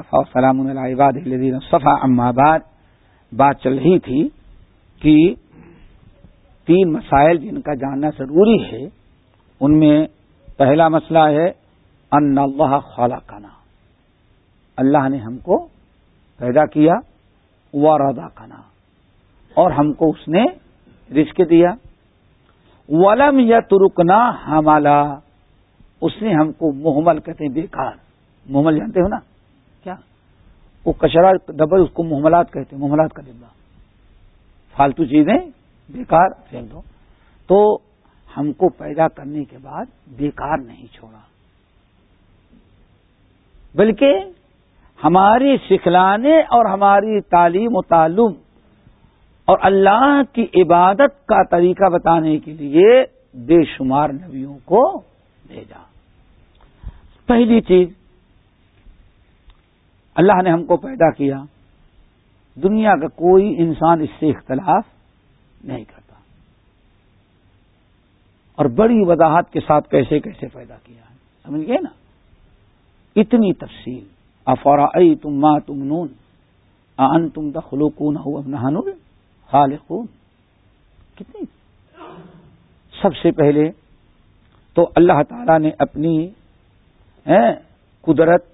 سلام الدین صفا اماباد بات چل رہی تھی کہ تین مسائل جن کا جاننا ضروری ہے، ان میں پہلا مسئلہ ہے، ان اللہ خالہ کنا اللہ نے ہم کو پیدا کیا و ردا کنا اور ہم کو اس نے رزق دیا۔ ولم یا ترکنا ہمالا اس نے ہم کو محمل کہتے ہیں، بیکار۔ محمل جانتے ہو نا؟ وہ کچرا ڈبل اس کو محملات کہتے ہیں، محملات کا ڈبا فالتو چیزیں بیکار پھینک دو۔ تو ہم کو پیدا کرنے کے بعد بیکار نہیں چھوڑا۔ بلکہ ہماری سکھلانے اور ہماری تعلیم و تعلم اور اللہ کی عبادت کا طریقہ بتانے کے لیے بے شمار نبیوں کو بھیجا۔ پہلی چیز اللہ نے ہم کو پیدا کیا، دنیا کا کوئی انسان اس سے اختلاف نہیں کرتا۔ اور بڑی وضاحت کے ساتھ کیسے کیسے پیدا کیا ہے، سمجھ گئے نا؟ اتنی تفصیل۔ افورا تم ماں تم نون ان تم دخلو کون ہو نہان خالقون کتنی؟ سب سے پہلے تو اللہ تعالی نے اپنی قدرت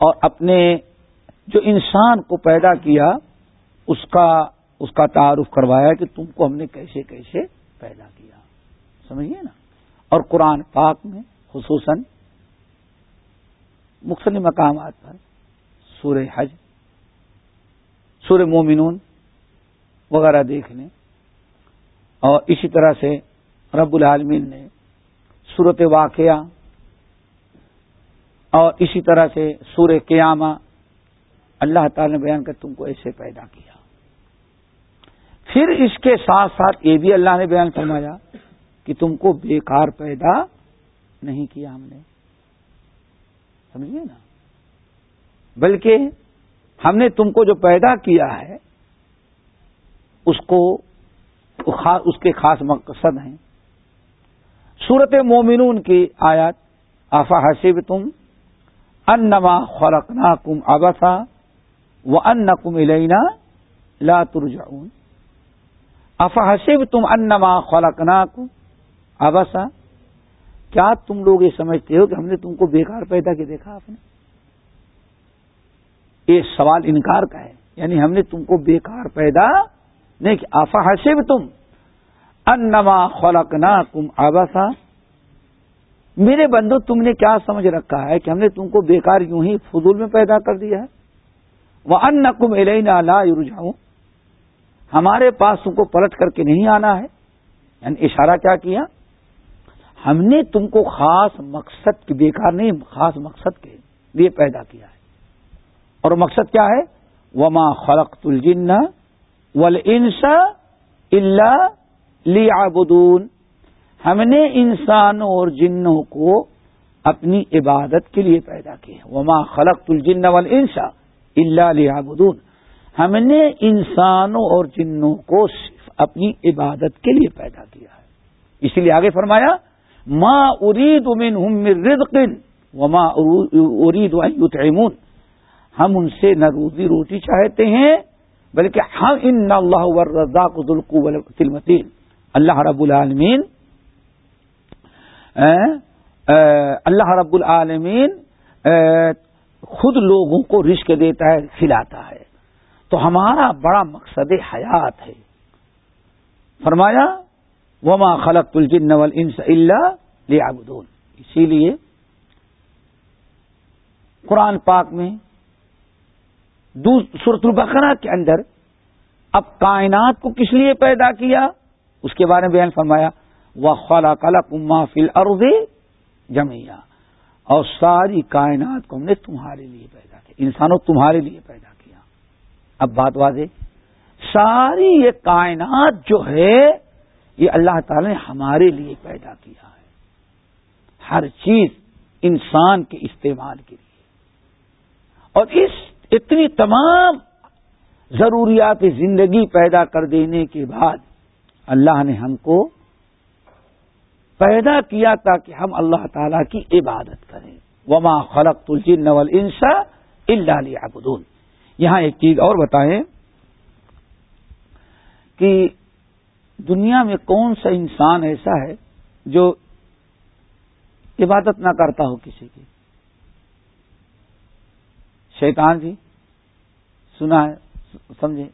اور اپنے جو انسان کو پیدا کیا، اس کا اس کا تعارف کروایا کہ تم کو ہم نے کیسے کیسے پیدا کیا۔ سمجھیے نا؟ اور قرآن پاک میں خصوصاً مختلف مقامات پر، سورہ حج، سورہ مومنون وغیرہ دیکھ لیں اور اسی طرح سے رب العالمین نے صورت واقعہ اور اسی طرح سے سورہ قیامہ اللہ تعالی نے بیان کر تم کو ایسے پیدا کیا۔ پھر اس کے ساتھ ساتھ یہ بھی اللہ نے بیان فرمایا کہ تم کو بیکار پیدا نہیں کیا ہم نے۔ سمجھیے نا؟ بلکہ ہم نے تم کو جو پیدا کیا ہے، اس کو اس کے خاص مقصد ہیں۔ صورت مومنون کی آیات آفا حسیب تم ان نما خورکنا کم ابسا و ان الینا لا ترجعون. افحسب تم انما خلقنا کم ابسا کیا تم لوگ یہ سمجھتے ہو کہ ہم نے تم کو بیکار پیدا کے دیکھا آپ نے؟ یہ سوال انکار کا ہے۔ یعنی ہم نے تم کو بیکار پیدا نہیں کہ افحسب تم انما خلقنا کم ابسا میرے بندو، تم نے کیا سمجھ رکھا ہے کہ ہم نے تم کو بیکار یوں ہی فضول میں پیدا کر دیا ہے؟ وہ ان نقم لا ہمارے پاس تم کو پلٹ کر کے نہیں آنا ہے۔ یعنی اشارہ کیا کیا؟ ہم نے تم کو خاص مقصد کی، بیکار نہیں، خاص مقصد کے لیے پیدا کیا ہے۔ اور مقصد کیا ہے؟ وما خلق تلجن ول انسا اللہ ہم نے انسانوں اور جنوں کو اپنی عبادت کے لیے پیدا کیا وما خلق الجن وال انسا اللہ ہم نے انسانوں اور جنوں کو صرف اپنی عبادت کے لیے پیدا کیا ہے۔ اسی لیے آگے فرمایا ماں ارید امین رزقن وما ارید یطعمون ہم ان سے نہ روزی روٹی چاہتے ہیں، بلکہ ہم ان اللہ رزاق ذلقو تلمتین اللہ رب العالمین اللہ رب العالمین خود لوگوں کو رشک دیتا ہے، کھلاتا ہے۔ تو ہمارا بڑا مقصد حیات ہے۔ فرمایا، وما خلق الجن والانس الا لیعبدون اسی لیے، قرآن پاک میں سورت البقرہ کے اندر، اب کائنات کو کس لیے پیدا کیا؟ اس کے بارے میں بیان فرمایا وہ خلا کلا کما فل ارد جمیا اور ساری کائنات کو ہم نے تمہارے لیے پیدا کیا۔ انسانوں تمہارے لیے پیدا کیا۔ اب بات واضح۔ ساری یہ کائنات جو ہے، یہ اللہ تعالی نے ہمارے لیے پیدا کیا ہے۔ ہر چیز انسان کے استعمال کے لیے۔ اور اس اتنی تمام ضروریات زندگی پیدا کر دینے کے بعد اللہ نے ہم کو پیدا کیا تاکہ ہم اللہ تعالی کی عبادت کریں۔ وما خلق تلجن نول انسا اللہ ابدون یہاں ایک چیز اور بتائیں کہ دنیا میں کون سا انسان ایسا ہے جو عبادت نہ کرتا ہو کسی کی؟ شیطان جی سنا ہے، سمجھے؟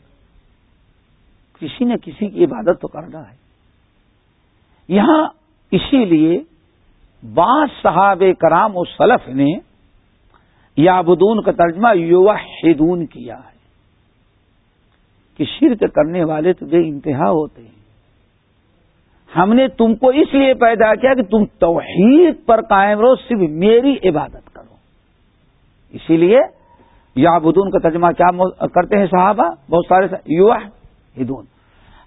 کسی نے کسی کی عبادت تو کرنا ہے۔ یہاں اسی لیے بعض صحاب کرام و سلف نے یابدون کا ترجمہ یوحدون کیا ہے کہ شرک کرنے والے تو بے انتہا ہوتے ہیں۔ ہم نے تم کو اس لیے پیدا کیا کہ تم توحید پر قائم رہو، صرف میری عبادت کرو۔ اسی لیے یابدون کا ترجمہ کیا کرتے ہیں صحابہ؟ بہت سارے یو ہدون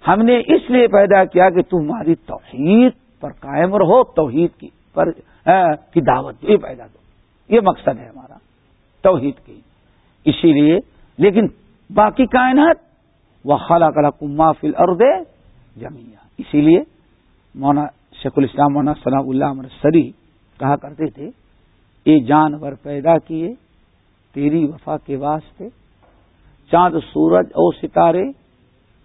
ہم نے اس لیے پیدا کیا کہ تمہاری توحید پر قائم رہو، توحید کی پر کی دعوت یہ پیدا دو یہ مقصد ہے ہمارا، توحید کی۔ اسی لیے، لیکن باقی کائنات وہ خلا کلا کما فل ارد جمیا اسی لیے مونا شیخ الاسلام مونا ثناء اللہ عمر سری کہا کرتے تھے یہ جانور پیدا کیے، تیری وفا کے واسطے چاند، سورج اور ستارے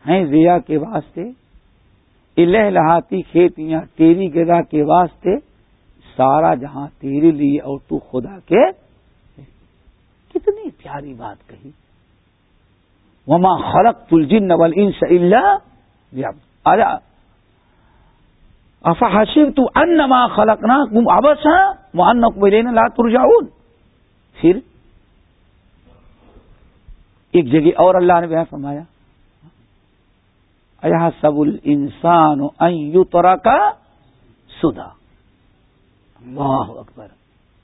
ہیں ضیا کے واسطے الہ لہاتی کھیتیاں، تیری گدا کے واسطے سارا جہاں تیرے لیے اور تو خدا کے کتنی پیاری بات کہی۔ وما خلق تلجن نول انس اللہ افا تو ان ما خلق نا تم ابس وہ ان کو لینا لا ترجاؤن پھر ایک جگہ اور اللہ نے بیان فرمایا سب الانسان ان یترا کا سدا اللہ اکبر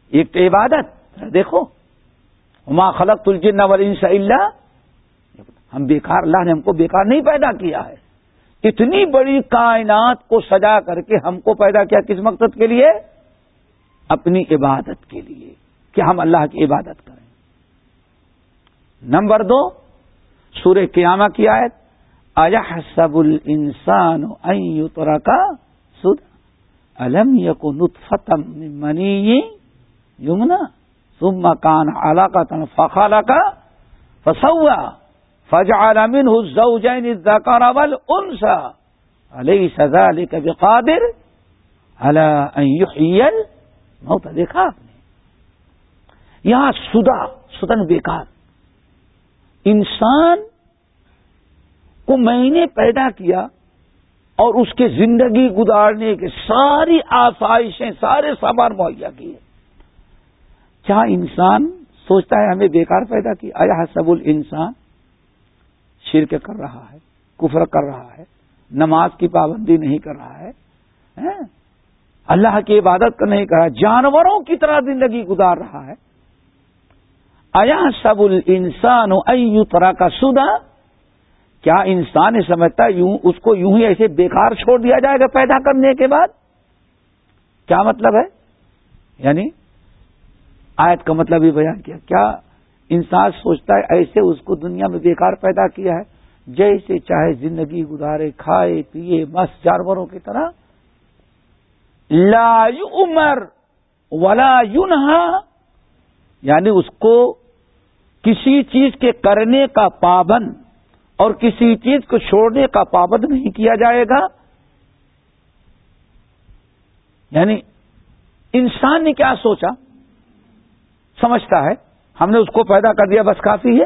ایک تو عبادت. دیکھو. ما خلق الجن والانس الا ہم بیکار، اللہ نے ہم کو بیکار نہیں پیدا کیا ہے۔ اتنی بڑی کائنات کو سجا کر کے ہم کو پیدا کیا کس مقصد کے لیے؟ اپنی عبادت کے لیے کہ ہم اللہ کی عبادت کریں۔ نمبر دو، سورہ قیامہ کی آیت اجحسب الانسان ان یترکا سد الم یکو نطفتم من منی یمنا ثم کان علاقہ فخلق فسوا فجعل منه الزوجين الذكر والانثى اليس ذلك بقادر؟ على ان يحيي الموت دیکھا آپ نے یہاں سدا سدن بیکار انسان کو میں نے پیدا کیا اور اس کے زندگی گزارنے کے ساری آسائشیں، سارے سامان مہیا کیے۔ کیا انسان سوچتا ہے ہمیں بیکار پیدا کی آیا سب انسان شرک کر رہا ہے، کفر کر رہا ہے، نماز کی پابندی نہیں کر رہا ہے ہاں؟ اللہ کی عبادت کر نہیں کر رہا، جانوروں کی طرح زندگی گزار رہا ہے۔ ایا سب انسان ایو طرح کا سدا کیا انسان سمجھتا یوں اس کو یوں ہی ایسے بیکار چھوڑ دیا جائے گا پیدا کرنے کے بعد؟ کیا مطلب ہے؟ یعنی آیت کا مطلب یہ بیان کیا کیا انسان سوچتا ہے ایسے اس کو دنیا میں بیکار پیدا کیا ہے؟ جیسے چاہے زندگی گزارے، کھائے پیے مس جانوروں کی طرح۔ لا عمر ولا یونہا یعنی اس کو کسی چیز کے کرنے کا پابند اور کسی چیز کو چھوڑنے کا پابند نہیں کیا جائے گا۔ یعنی انسان نے کیا سوچا؟ سمجھتا ہے۔ ہم نے اس کو پیدا کر دیا، بس کافی ہے۔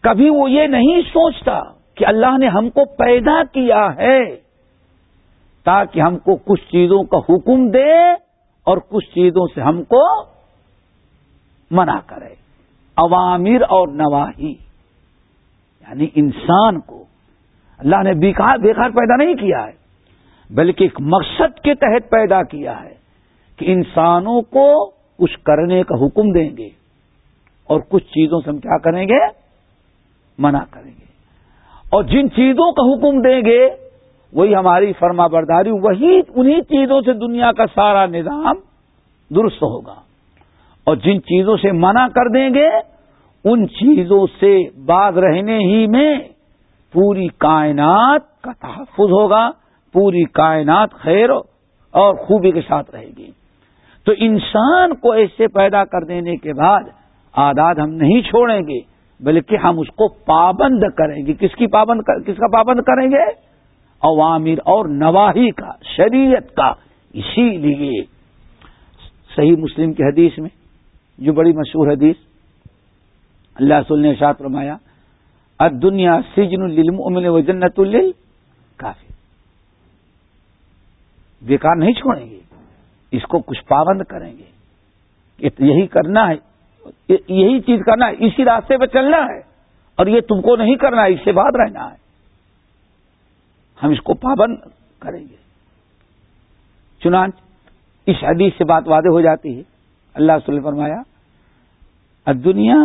کبھی وہ یہ نہیں سوچتا کہ اللہ نے ہم کو پیدا کیا ہے تاکہ ہم کو کچھ چیزوں کا حکم دے اور کچھ چیزوں سے ہم کو منع کرے۔ عوامر اور نواحی یعنی انسان کو اللہ نے بیکار بیکار پیدا نہیں کیا ہے، بلکہ ایک مقصد کے تحت پیدا کیا ہے کہ انسانوں کو کچھ کرنے کا حکم دیں گے۔ اور کچھ چیزوں سے ہم کیا کریں گے؟ منع کریں گے۔ اور جن چیزوں کا حکم دیں گے، وہی ہماری فرما برداری وہی انہی چیزوں سے دنیا کا سارا نظام درست ہوگا۔ اور جن چیزوں سے منع کر دیں گے ان چیزوں سے باز رہنے ہی میں پوری کائنات کا تحفظ ہوگا، پوری کائنات خیر اور خوبی کے ساتھ رہے گی۔ تو انسان کو ایسے پیدا کر دینے کے بعد آداد ہم نہیں چھوڑیں گے، بلکہ ہم اس کو پابند کریں گے۔ کس کی پابند کس کا پابند کریں گے؟ عوامر اور نواحی کا، شریعت کا۔ اسی لیے صحیح مسلم کی حدیث میں، جو بڑی مشہور حدیث اللہ سل نے ارشاد فرمایا دنیا سجن المن و جنت کافی بیکار نہیں چھوڑیں گے، اس کو کچھ پابند کریں گے۔ یہی کرنا ہے، یہی چیز کرنا ہے، اسی راستے پہ چلنا ہے۔ اور یہ تم کو نہیں کرنا ہے اس سے بعد رہنا ہے۔ ہم اس کو پابند کریں گے۔ چنانچہ اس حدیث سے بات وعدے ہو جاتی ہے۔ اللہ صلی فرمایا دنیا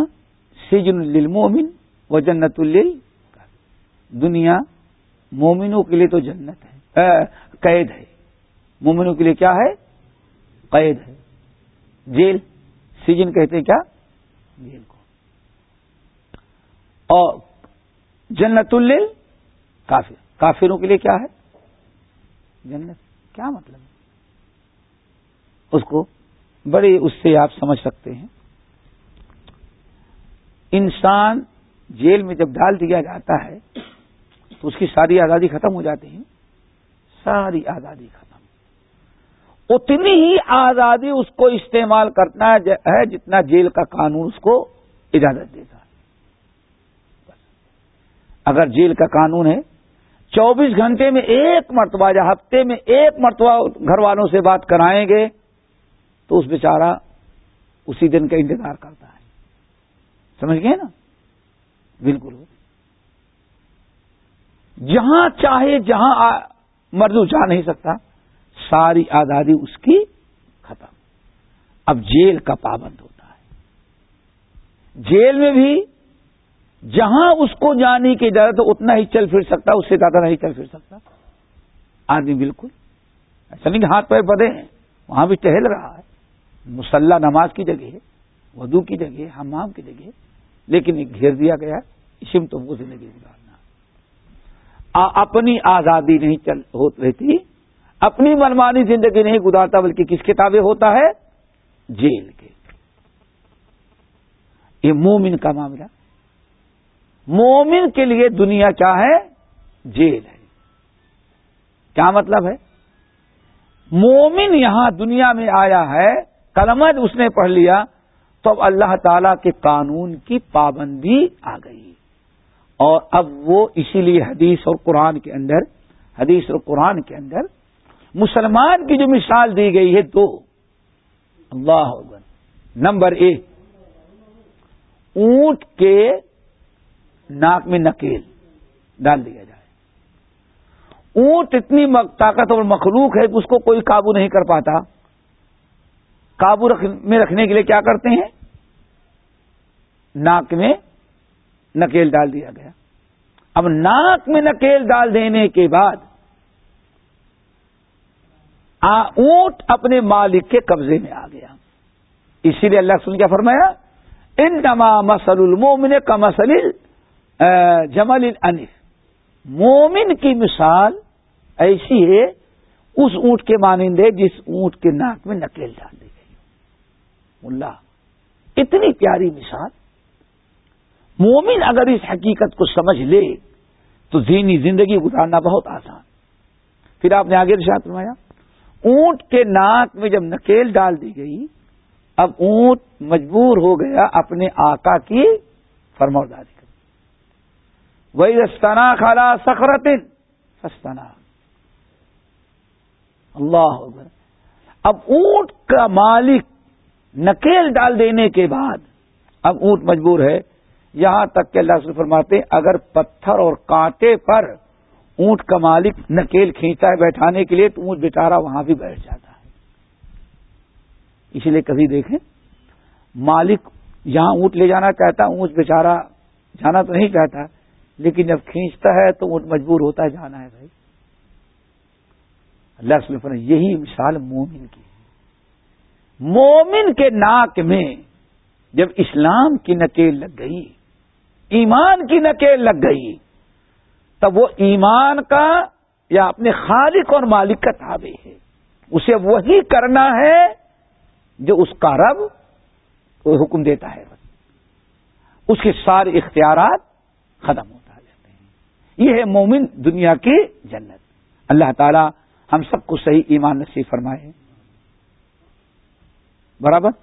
سجن للمومن و جنت الل دنیا مومنوں کے لیے تو جنت ہے۔ قید ہے۔ مومنوں کے لیے کیا ہے؟ قید ہے۔ جیل۔ سیجن کہتے ہیں کیا؟ جیل کو۔ اور جنت الل کافر۔ کافروں کے لیے کیا ہے؟ جنت۔ کیا مطلب ہے؟ اس کو بڑے اس سے آپ سمجھ سکتے ہیں۔ انسان جیل میں جب ڈال دیا جاتا ہے تو اس کی ساری آزادی ختم ہو جاتی ہے۔ ساری آزادی ختم۔ اتنی ہی آزادی اس کو استعمال کرنا ہے جتنا جیل کا قانون اس کو اجازت دیتا ہے۔ اگر جیل کا قانون ہے، چوبیس گھنٹے میں ایک مرتبہ یا ہفتے میں ایک مرتبہ گھر والوں سے بات کرائیں گے تو اس بیچارہ اسی دن کا انتظار کرتا ہے۔ سمجھ گئے نا؟ بالکل۔ جہاں چاہے، جہاں مرضو جا نہیں سکتا، ساری آزادی اس کی ختم۔ اب جیل کا پابند ہوتا ہے۔ جیل میں بھی جہاں اس کو جانے کی اجازت اتنا ہی چل پھر سکتا، اس سے زیادہ نہیں چل پھر سکتا۔ آدمی بالکل، ایسا نہیں کہ ہاتھ پیر بدے ہیں، وہاں بھی ٹہل رہا ہے۔ مسلح نماز کی جگہ ودو کی جگہ حمام کی جگہ لیکن ایک گھیر دیا گیا اسم تو وہ زندگی گزارنا۔ اپنی آزادی نہیں چل، ہو رہتی، اپنی منمانی زندگی نہیں گزارتا، بلکہ کس کتابیں ہوتا ہے؟ جیل کے۔ یہ مومن کا معاملہ مومن کے لیے دنیا کیا ہے جیل ہے۔ کیا مطلب ہے؟ مومن یہاں دنیا میں آیا ہے کلمت اس نے پڑھ لیا تو اب اللہ تعالی کے قانون کی پابندی آ گئی۔ اور اب وہ اسی لیے حدیث اور قرآن کے اندر، حدیث اور قرآن کے اندر مسلمان کی جو مثال دی گئی ہے دو۔ اللہ نمبر ایک، اونٹ کے ناک میں نکیل ڈال دیا جائے۔ اونٹ اتنی طاقت اور مخلوق ہے کہ اس کو کوئی قابو نہیں کر پاتا۔ قابو میں رکھنے کے لیے کیا کرتے ہیں؟ ناک میں نکیل ڈال دیا گیا۔ اب ناک میں نکیل ڈال دینے کے بعد اونٹ اپنے مالک کے قبضے میں آ گیا۔ اسی لیے اللہ سن کیا فرمایا؟ ان نما مسل المومن کا مسل جمل انف مومن کی مثال ایسی ہے، اس اونٹ کے مانندے جس اونٹ کے ناک میں نکیل ڈال اللہ، اتنی پیاری مثال۔ مومن اگر اس حقیقت کو سمجھ لے، تو دینی زندگی گزارنا بہت آسان۔ پھر آپ نے آگے رشاط فرمایا، اونٹ کے ناک میں جب نکیل ڈال دی گئی، اب اونٹ مجبور ہو گیا اپنے آقا کی فرموداری کر وہی رستانہ کھالا سخرتن سستنا اللہ اب اونٹ کا مالک نکیل ڈال دینے کے بعد اب اونٹ مجبور ہے، یہاں تک کہ اللہ سے فرماتے اگر پتھر اور کانٹے پر اونٹ کا مالک نکیل کھینچتا ہے بیٹھانے کے لیے، تو اونٹ بیچارہ وہاں بھی بیٹھ جاتا ہے۔ اسی لیے کبھی دیکھیں، مالک یہاں اونٹ لے جانا چاہتا اونٹ بیچارہ جانا تو نہیں چاہتا لیکن جب کھینچتا ہے تو اونٹ مجبور ہوتا ہے، جانا ہے بھائی۔ اللہ سے یہی مثال مومن کی۔ مومن کے ناک میں جب اسلام کی نکیل لگ گئی، ایمان کی نکیل لگ گئی، تب وہ ایمان کا یا اپنے خالق اور مالک کا تابع ہے۔ اسے وہی کرنا ہے جو اس کا رب حکم دیتا ہے۔ اس کے سارے اختیارات ختم ہوتا جاتے ہیں۔ یہ ہے مومن دنیا کی جنت۔ اللہ تعالی ہم سب کو صحیح ایمان نصیب فرمائے۔ برابر؟